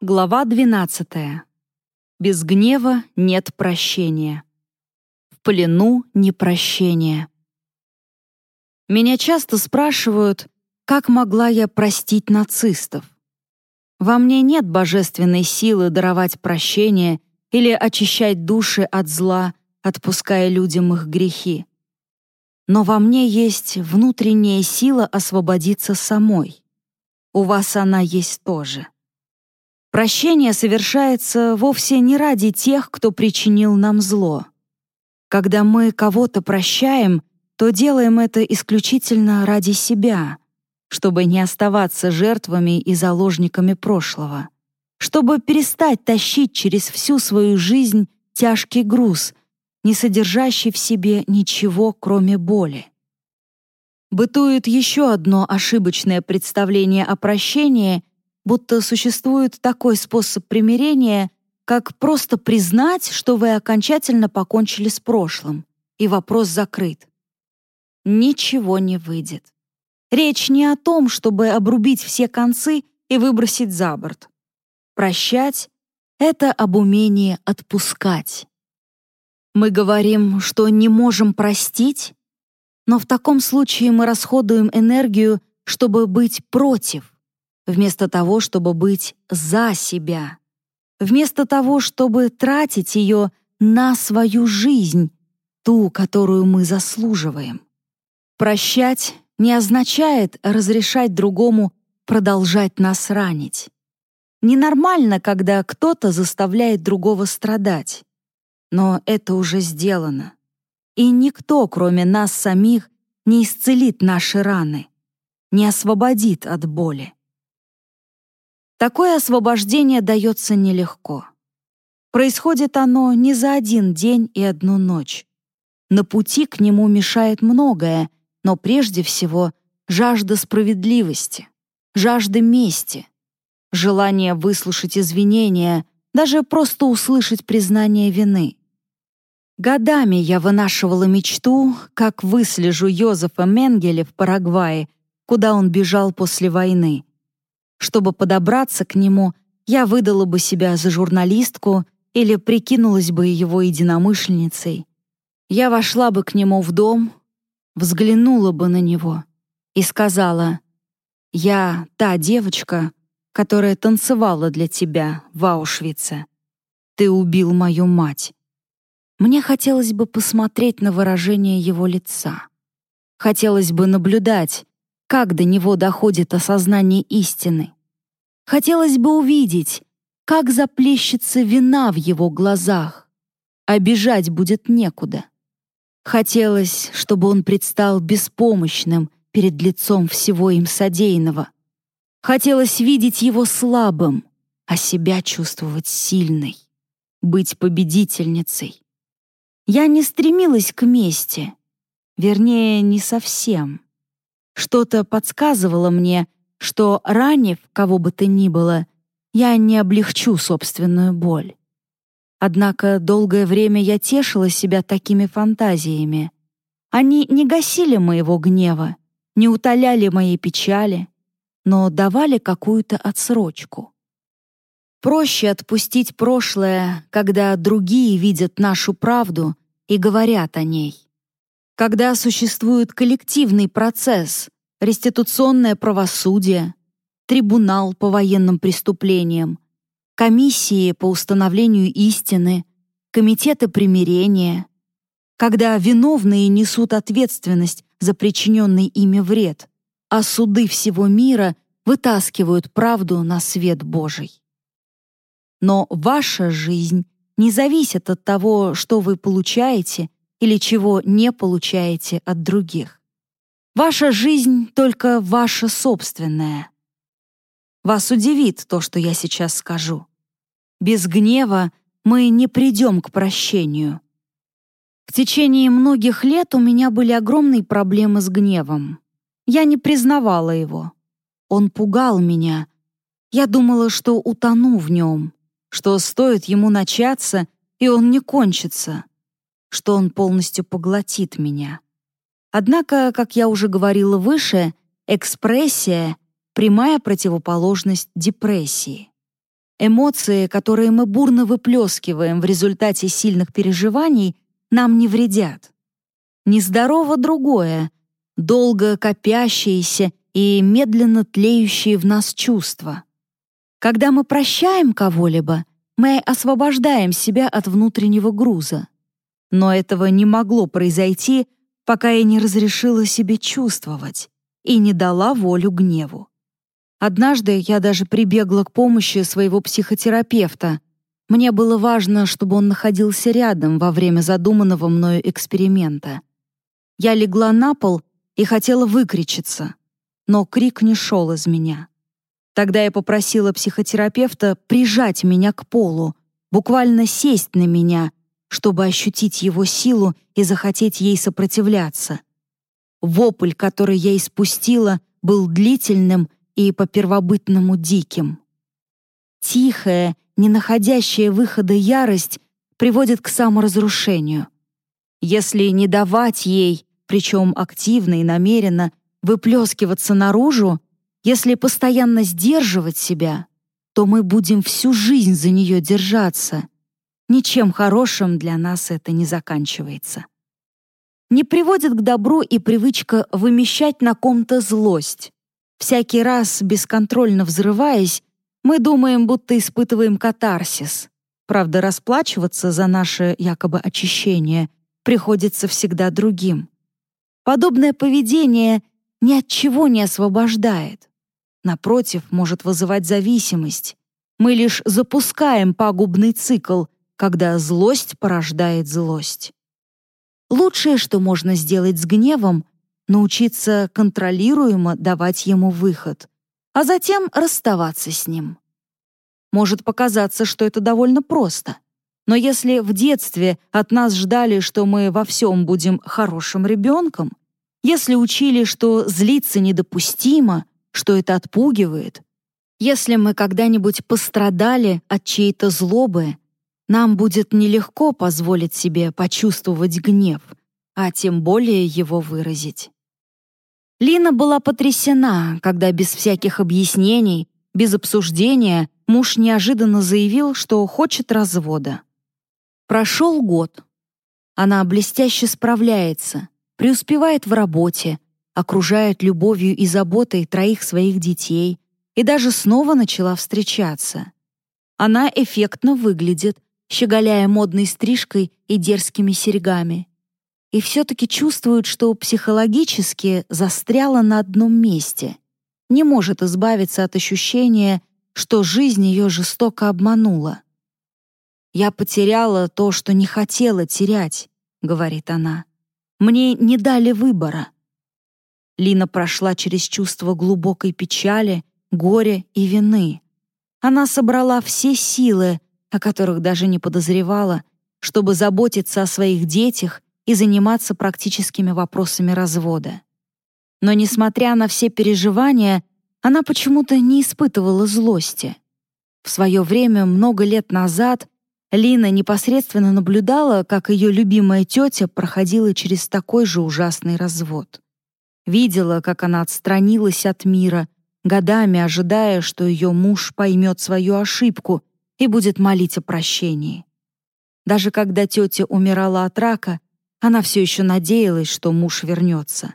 Глава 12. Без гнева нет прощения. В плену не прощения. Меня часто спрашивают, как могла я простить нацистов. Во мне нет божественной силы даровать прощение или очищать души от зла, отпуская людям их грехи. Но во мне есть внутренняя сила освободиться самой. У вас она есть тоже. Прощение совершается вовсе не ради тех, кто причинил нам зло. Когда мы кого-то прощаем, то делаем это исключительно ради себя, чтобы не оставаться жертвами и заложниками прошлого, чтобы перестать тащить через всю свою жизнь тяжкий груз, не содержащий в себе ничего, кроме боли. Бытует еще одно ошибочное представление о прощении — будто существует такой способ примирения, как просто признать, что вы окончательно покончили с прошлым, и вопрос закрыт. Ничего не выйдет. Речь не о том, чтобы обрубить все концы и выбросить за борт. Прощать — это об умении отпускать. Мы говорим, что не можем простить, но в таком случае мы расходуем энергию, чтобы быть против — вместо того, чтобы быть за себя, вместо того, чтобы тратить ее на свою жизнь, ту, которую мы заслуживаем. Прощать не означает разрешать другому продолжать нас ранить. Ненормально, когда кто-то заставляет другого страдать. Но это уже сделано. И никто, кроме нас самих, не исцелит наши раны, не освободит от боли. Такое освобождение дается нелегко. Происходит оно не за один день и одну ночь. На пути к нему мешает многое, но прежде всего жажда справедливости, жажда мести, желание выслушать извинения, даже просто услышать признание вины. Годами я вынашивала мечту, как выслежу Йозефа Менгеля в Парагвае, куда он бежал после войны, чтобы подобраться к нему, я выдала бы себя за журналистку или прикинулась бы его единомышленницей. Я вошла бы к нему в дом, взглянула бы на него и сказала, «Я та девочка, которая танцевала для тебя в Аушвице. Ты убил мою мать». Мне хотелось бы посмотреть на выражение его лица. Хотелось бы наблюдать, как до него доходит осознание истины. Хотелось бы увидеть, как заплещется вина в его глазах, бежать будет некуда. Хотелось, чтобы он предстал беспомощным перед лицом всего им содеянного. Хотелось видеть его слабым, а себя чувствовать сильной, быть победительницей. Я не стремилась к мести, вернее, не совсем. Что-то подсказывало мне, что, ранив кого бы то ни было, я не облегчу собственную боль. Однако долгое время я тешила себя такими фантазиями. Они не гасили моего гнева, не утоляли моей печали, но давали какую-то отсрочку. Проще отпустить прошлое, когда другие видят нашу правду и говорят о ней когда существует коллективный процесс, реституционное правосудие, трибунал по военным преступлениям, комиссии по установлению истины, комитеты примирения, когда виновные несут ответственность за причиненный ими вред, а суды всего мира вытаскивают правду на свет Божий. Но ваша жизнь не зависит от того, что вы получаете или чего не получаете от других. Ваша жизнь только ваша собственная. Вас удивит то, что я сейчас скажу. Без гнева мы не придем к прощению. В течение многих лет у меня были огромные проблемы с гневом. Я не признавала его. Он пугал меня. Я думала, что утону в нем, что стоит ему начаться, и он не кончится что он полностью поглотит меня. Однако, как я уже говорила выше, экспрессия — прямая противоположность депрессии. Эмоции, которые мы бурно выплескиваем в результате сильных переживаний, нам не вредят. Нездорово другое, долго копящиеся и медленно тлеющие в нас чувства. Когда мы прощаем кого-либо, мы освобождаем себя от внутреннего груза. Но этого не могло произойти, пока я не разрешила себе чувствовать и не дала волю гневу. Однажды я даже прибегла к помощи своего психотерапевта. Мне было важно, чтобы он находился рядом во время задуманного мною эксперимента. Я легла на пол и хотела выкричиться, но крик не шел из меня. Тогда я попросила психотерапевта прижать меня к полу, буквально сесть на меня, чтобы ощутить его силу и захотеть ей сопротивляться. Вопль, который я испустила, был длительным и по-первобытному диким. Тихая, не находящая выхода ярость приводит к саморазрушению. Если не давать ей, причем активно и намеренно, выплескиваться наружу, если постоянно сдерживать себя, то мы будем всю жизнь за нее держаться. Ничем хорошим для нас это не заканчивается не приводит к добру и привычка вымещать на ком-то злость. Всякий раз, бесконтрольно взрываясь, мы думаем, будто испытываем катарсис. Правда, расплачиваться за наше якобы очищение приходится всегда другим. Подобное поведение ни от чего не освобождает. Напротив, может вызывать зависимость. Мы лишь запускаем пагубный цикл, когда злость порождает злость. Лучшее, что можно сделать с гневом, научиться контролируемо давать ему выход, а затем расставаться с ним. Может показаться, что это довольно просто. Но если в детстве от нас ждали, что мы во всем будем хорошим ребенком, если учили, что злиться недопустимо, что это отпугивает, если мы когда-нибудь пострадали от чьей-то злобы, нам будет нелегко позволить себе почувствовать гнев, а тем более его выразить. Лина была потрясена, когда без всяких объяснений, без обсуждения муж неожиданно заявил, что хочет развода. Прошел год. Она блестяще справляется, преуспевает в работе, окружает любовью и заботой троих своих детей и даже снова начала встречаться. Она эффектно выглядит, щеголяя модной стрижкой и дерзкими серьгами. И все-таки чувствует, что психологически застряла на одном месте. Не может избавиться от ощущения, что жизнь ее жестоко обманула. «Я потеряла то, что не хотела терять», — говорит она. «Мне не дали выбора». Лина прошла через чувство глубокой печали, горя и вины. Она собрала все силы, о которых даже не подозревала, чтобы заботиться о своих детях и заниматься практическими вопросами развода. Но, несмотря на все переживания, она почему-то не испытывала злости. В свое время, много лет назад, Лина непосредственно наблюдала, как ее любимая тетя проходила через такой же ужасный развод. Видела, как она отстранилась от мира, годами ожидая, что ее муж поймет свою ошибку и будет молить о прощении. Даже когда тетя умирала от рака, она все еще надеялась, что муж вернется.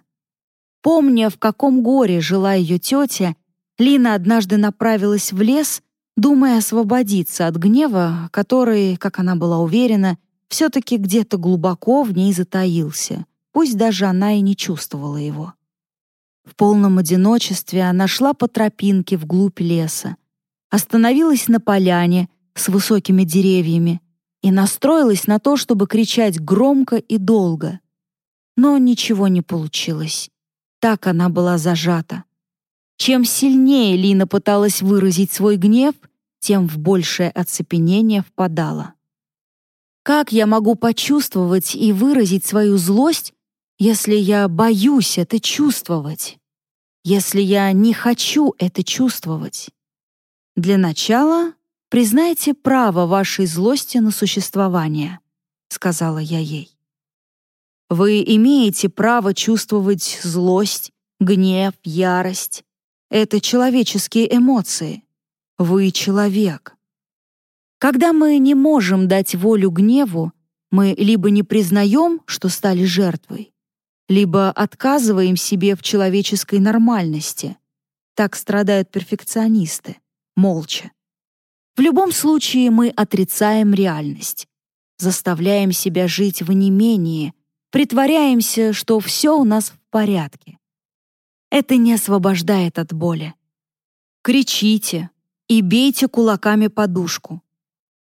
Помня, в каком горе жила ее тетя, Лина однажды направилась в лес, думая освободиться от гнева, который, как она была уверена, все-таки где-то глубоко в ней затаился, пусть даже она и не чувствовала его. В полном одиночестве она шла по тропинке вглубь леса, остановилась на поляне с высокими деревьями и настроилась на то, чтобы кричать громко и долго. Но ничего не получилось. Так она была зажата. Чем сильнее Лина пыталась выразить свой гнев, тем в большее оцепенение впадала. Как я могу почувствовать и выразить свою злость, если я боюсь это чувствовать? Если я не хочу это чувствовать? Для начала признайте право вашей злости на существование, сказала я ей. Вы имеете право чувствовать злость, гнев, ярость. Это человеческие эмоции. Вы человек. Когда мы не можем дать волю гневу, мы либо не признаем, что стали жертвой, либо отказываем себе в человеческой нормальности. Так страдают перфекционисты, молча. В любом случае мы отрицаем реальность, заставляем себя жить в немении, притворяемся, что все у нас в порядке. Это не освобождает от боли. Кричите и бейте кулаками подушку.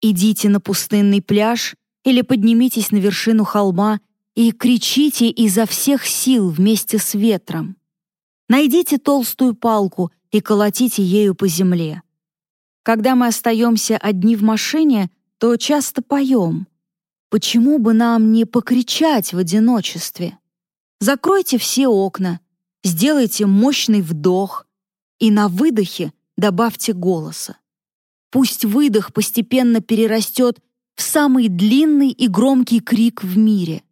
Идите на пустынный пляж или поднимитесь на вершину холма и кричите изо всех сил вместе с ветром. Найдите толстую палку и колотите ею по земле. Когда мы остаемся одни в машине, то часто поем. Почему бы нам не покричать в одиночестве? Закройте все окна, сделайте мощный вдох и на выдохе добавьте голоса. Пусть выдох постепенно перерастет в самый длинный и громкий крик в мире.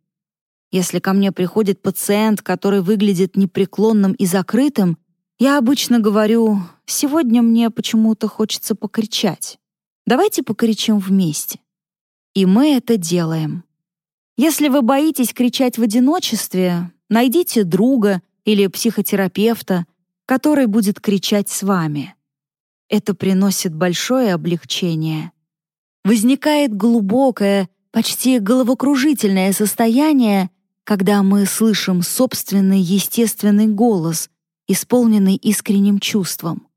Если ко мне приходит пациент, который выглядит непреклонным и закрытым, я обычно говорю, сегодня мне почему-то хочется покричать. Давайте покричим вместе. И мы это делаем. Если вы боитесь кричать в одиночестве, найдите друга или психотерапевта, который будет кричать с вами. Это приносит большое облегчение. Возникает глубокое, почти головокружительное состояние, когда мы слышим собственный естественный голос, исполненный искренним чувством.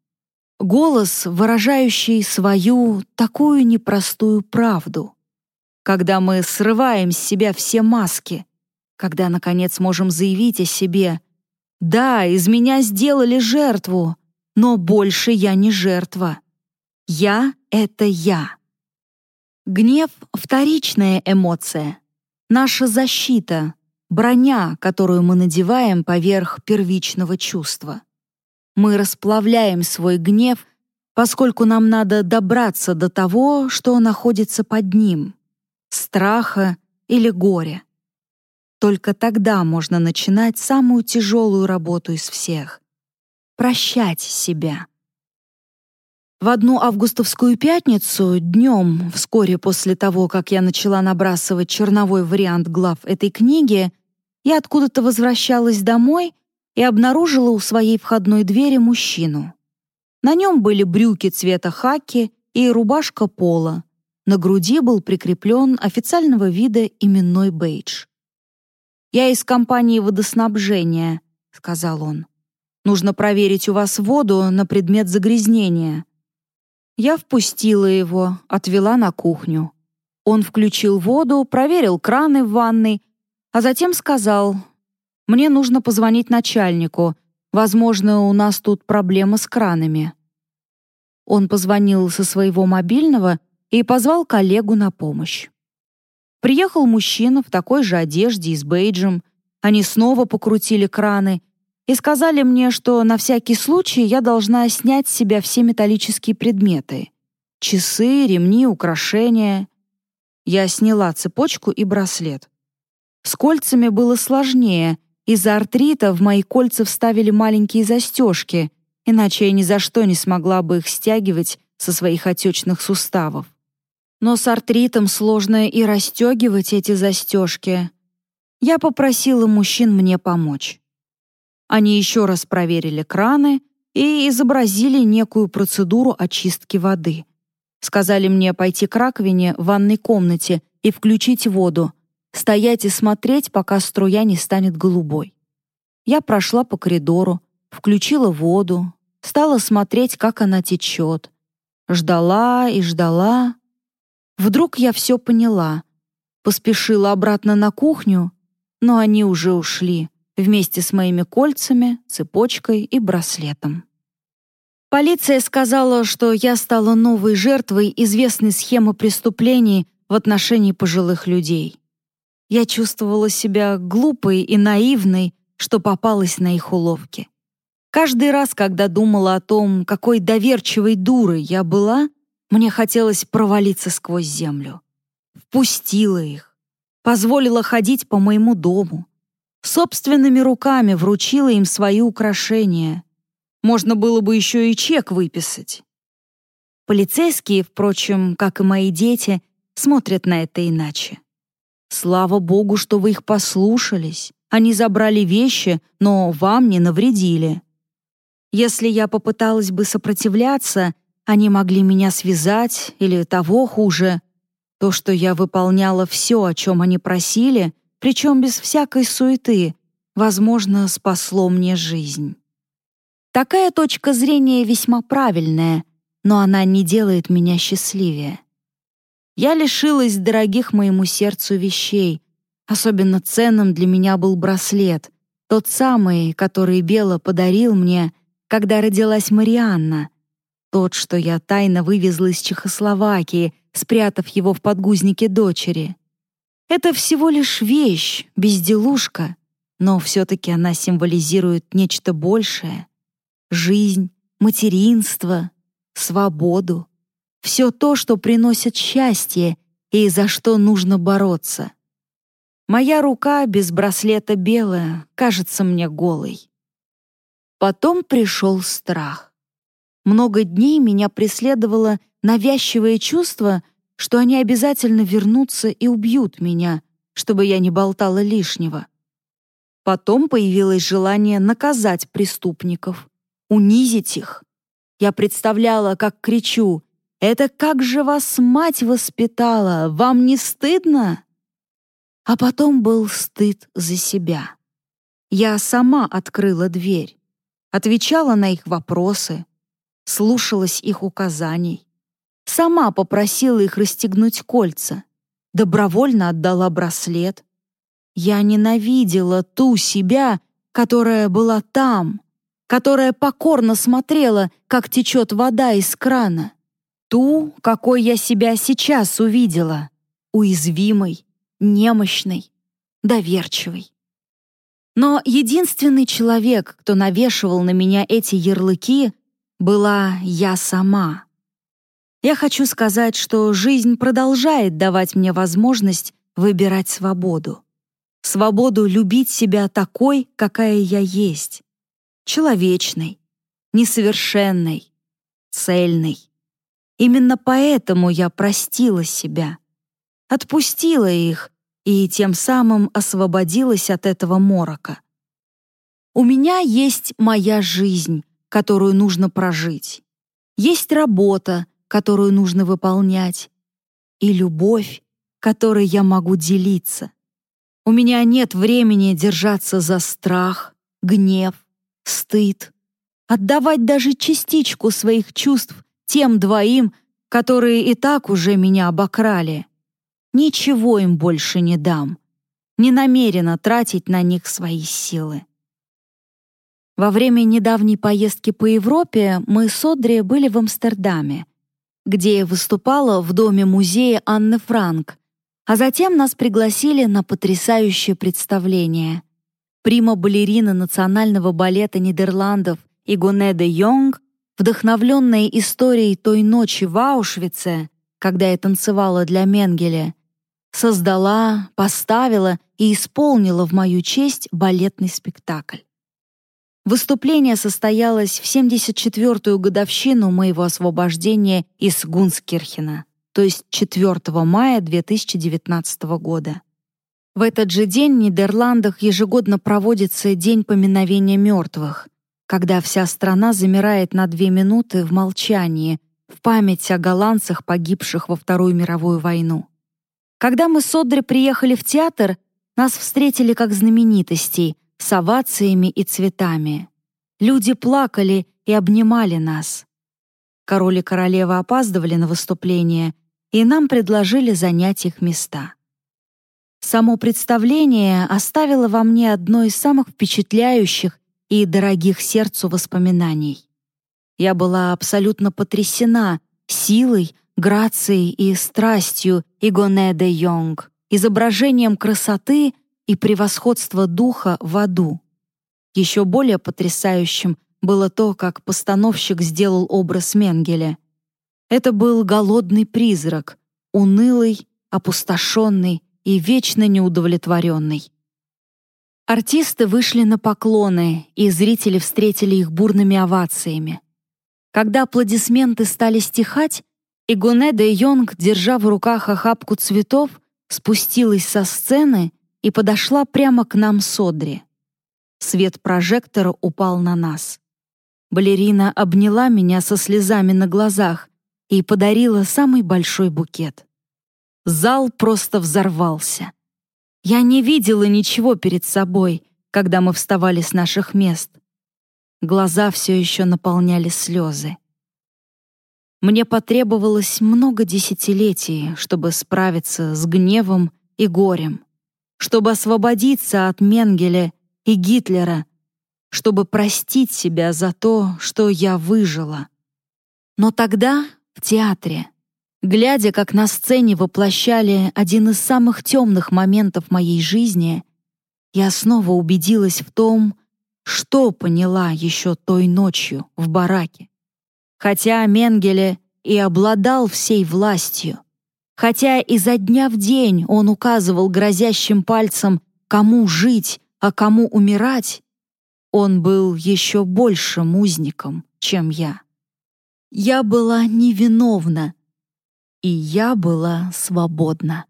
Голос, выражающий свою такую непростую правду. Когда мы срываем с себя все маски, когда, наконец, можем заявить о себе «Да, из меня сделали жертву, но больше я не жертва. Я — это я». Гнев — вторичная эмоция, наша защита, броня, которую мы надеваем поверх первичного чувства. Мы расплавляем свой гнев, поскольку нам надо добраться до того, что находится под ним — страха или горя. Только тогда можно начинать самую тяжелую работу из всех — прощать себя. В одну августовскую пятницу, днем, вскоре после того, как я начала набрасывать черновой вариант глав этой книги, я откуда-то возвращалась домой и обнаружила у своей входной двери мужчину. На нем были брюки цвета хаки и рубашка пола. На груди был прикреплен официального вида именной бейдж. «Я из компании водоснабжения», — сказал он. «Нужно проверить у вас воду на предмет загрязнения». Я впустила его, отвела на кухню. Он включил воду, проверил краны в ванной, а затем сказал, «Мне нужно позвонить начальнику. Возможно, у нас тут проблема с кранами». Он позвонил со своего мобильного и позвал коллегу на помощь. Приехал мужчина в такой же одежде и с бейджем. Они снова покрутили краны и сказали мне, что на всякий случай я должна снять с себя все металлические предметы. Часы, ремни, украшения. Я сняла цепочку и браслет. С кольцами было сложнее. Из-за артрита в мои кольца вставили маленькие застежки, иначе я ни за что не смогла бы их стягивать со своих отечных суставов. Но с артритом сложно и расстегивать эти застежки. Я попросила мужчин мне помочь. Они еще раз проверили краны и изобразили некую процедуру очистки воды. Сказали мне пойти к раковине в ванной комнате и включить воду, стоять и смотреть, пока струя не станет голубой. Я прошла по коридору, включила воду, стала смотреть, как она течет. Ждала и ждала. Вдруг я все поняла. Поспешила обратно на кухню, но они уже ушли вместе с моими кольцами, цепочкой и браслетом. Полиция сказала, что я стала новой жертвой известной схемы преступлений в отношении пожилых людей. Я чувствовала себя глупой и наивной, что попалась на их уловки. Каждый раз, когда думала о том, какой доверчивой дурой я была, мне хотелось провалиться сквозь землю. Впустила их, позволила ходить по моему дому, собственными руками вручила им свои украшения. Можно было бы еще и чек выписать. Полицейские, впрочем, как и мои дети, смотрят на это иначе. Слава богу, что вы их послушались. Они забрали вещи, но вам не навредили. Если я попыталась бы сопротивляться, они могли меня связать или того хуже. То, что я выполняла все, о чем они просили, причем без всякой суеты, возможно, спасло мне жизнь. Такая точка зрения весьма правильная, но она не делает меня счастливее. Я лишилась дорогих моему сердцу вещей. Особенно ценным для меня был браслет, тот самый, который Бела подарил мне, когда родилась Марианна. Тот, что я тайно вывезла из Чехословакии, спрятав его в подгузнике дочери. Это всего лишь вещь, безделушка, но все-таки она символизирует нечто большее. Жизнь, материнство, свободу. Все то, что приносит счастье и за что нужно бороться. Моя рука без браслета белая кажется мне голой. Потом пришел страх. Много дней меня преследовало навязчивое чувство, что они обязательно вернутся и убьют меня, чтобы я не болтала лишнего. Потом появилось желание наказать преступников, унизить их. Я представляла, как кричу «Это как же вас мать воспитала? Вам не стыдно?» А потом был стыд за себя. Я сама открыла дверь, отвечала на их вопросы, слушалась их указаний. Сама попросила их расстегнуть кольца, добровольно отдала браслет. Я ненавидела ту себя, которая была там, которая покорно смотрела, как течет вода из крана. Ту, какой я себя сейчас увидела, уязвимой, немощной, доверчивой. Но единственный человек, кто навешивал на меня эти ярлыки, была я сама. Я хочу сказать, что жизнь продолжает давать мне возможность выбирать свободу. Свободу любить себя такой, какая я есть. Человечной, несовершенной, цельной. Именно поэтому я простила себя, отпустила их и тем самым освободилась от этого морока. У меня есть моя жизнь, которую нужно прожить. Есть работа, которую нужно выполнять, и любовь, которой я могу делиться. У меня нет времени держаться за страх, гнев, стыд, отдавать даже частичку своих чувств тем двоим, которые и так уже меня обокрали. Ничего им больше не дам. Не намерена тратить на них свои силы. Во время недавней поездки по Европе мы с Одри были в Амстердаме, где я выступала в доме-музея Анны Франк, а затем нас пригласили на потрясающее представление. Прима-балерина национального балета Нидерландов Игоне Йонг, вдохновленная историей той ночи в Аушвице, когда я танцевала для Менгеля, создала, поставила и исполнила в мою честь балетный спектакль. Выступление состоялось в 74-ю годовщину моего освобождения из Гунскирхена, то есть 4 мая 2019 года. В этот же день в Нидерландах ежегодно проводится День поминовения мертвых, когда вся страна замирает на две минуты в молчании в память о голландцах, погибших во Вторую мировую войну. Когда мы с Одри приехали в театр, нас встретили как знаменитостей — с овациями и цветами. Люди плакали и обнимали нас. Король и королева опаздывали на выступление, и нам предложили занять их места. Само представление оставило во мне одно из самых впечатляющих и дорогих сердцу воспоминаний. Я была абсолютно потрясена силой, грацией и страстью Игоне де Йонг, изображением красоты и превосходство духа в аду. Еще более потрясающим было то, как постановщик сделал образ Менгеля. Это был голодный призрак, унылый, опустошенный и вечно неудовлетворенный. Артисты вышли на поклоны, и зрители встретили их бурными овациями. Когда аплодисменты стали стихать, Игуне де Йонг, держа в руках охапку цветов, спустилась со сцены и подошла прямо к нам с Одри. Свет прожектора упал на нас. Балерина обняла меня со слезами на глазах и подарила самый большой букет. Зал просто взорвался. Я не видела ничего перед собой, когда мы вставали с наших мест. Глаза все еще наполняли слезы. Мне потребовалось много десятилетий, чтобы справиться с гневом и горем, чтобы освободиться от Менгеля и Гитлера, чтобы простить себя за то, что я выжила. Но тогда, в театре, глядя, как на сцене воплощали один из самых темных моментов моей жизни, я снова убедилась в том, что поняла еще той ночью в бараке. Хотя Менгеле и обладал всей властью, хотя изо дня в день он указывал грозящим пальцем, кому жить, а кому умирать, он был еще большим узником, чем я. Я была невиновна, и я была свободна.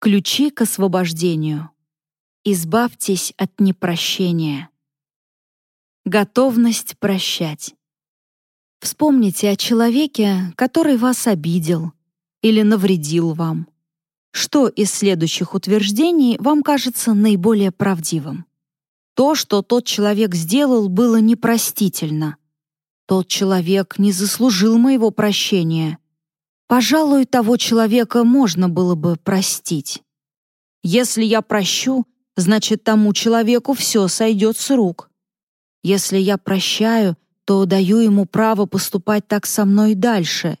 Ключи к освобождению. Избавьтесь от непрощения. Готовность прощать. Вспомните о человеке, который вас обидел или навредил вам. Что из следующих утверждений вам кажется наиболее правдивым? То, что тот человек сделал, было непростительно. Тот человек не заслужил моего прощения. Пожалуй, того человека можно было бы простить. Если я прощу, значит, тому человеку все сойдет с рук. Если я прощаю, то даю ему право поступать так со мной дальше.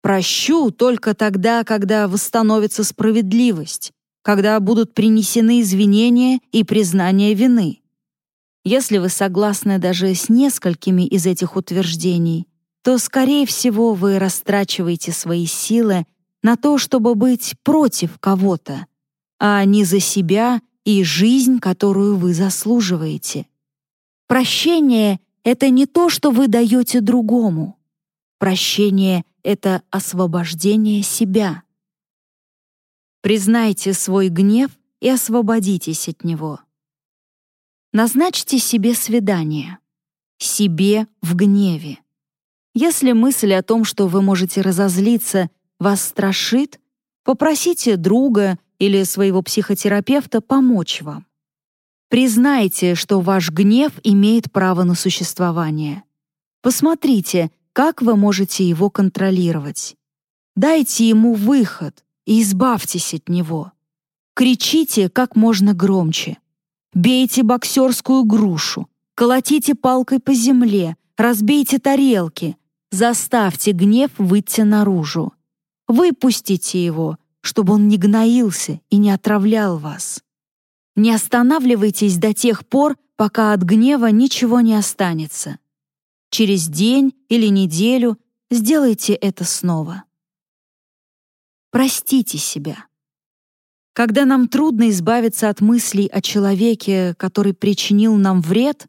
Прощу только тогда, когда восстановится справедливость, когда будут принесены извинения и признание вины. Если вы согласны даже с несколькими из этих утверждений, то, скорее всего, вы растрачиваете свои силы на то, чтобы быть против кого-то, а не за себя и жизнь, которую вы заслуживаете. Прощение — это не то, что вы даете другому. Прощение — это освобождение себя. Признайте свой гнев и освободитесь от него. Назначьте себе свидание. Себе в гневе. Если мысль о том, что вы можете разозлиться, вас страшит, попросите друга или своего психотерапевта помочь вам. Признайте, что ваш гнев имеет право на существование. Посмотрите, как вы можете его контролировать. Дайте ему выход и избавьтесь от него. Кричите как можно громче. Бейте боксерскую грушу, колотите палкой по земле, разбейте тарелки, заставьте гнев выйти наружу. Выпустите его, чтобы он не гноился и не отравлял вас. Не останавливайтесь до тех пор, пока от гнева ничего не останется. Через день или неделю сделайте это снова. Простите себя. Когда нам трудно избавиться от мыслей о человеке, который причинил нам вред,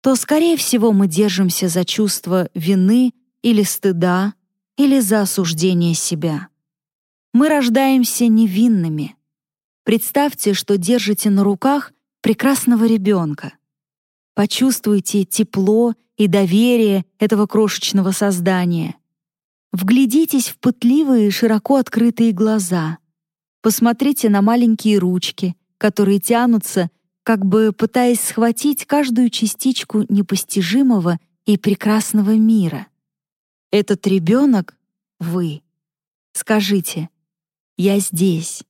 то, скорее всего, мы держимся за чувство вины или стыда, или за осуждение себя мы рождаемся невинными. Представьте, что держите на руках прекрасного ребенка. Почувствуйте тепло и доверие этого крошечного создания. Вглядитесь в пытливые, широко открытые глаза. Посмотрите на маленькие ручки, которые тянутся, как бы пытаясь схватить каждую частичку непостижимого и прекрасного мира. Этот ребенок — вы. Скажите, я здесь.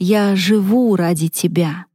Я живу ради тебя.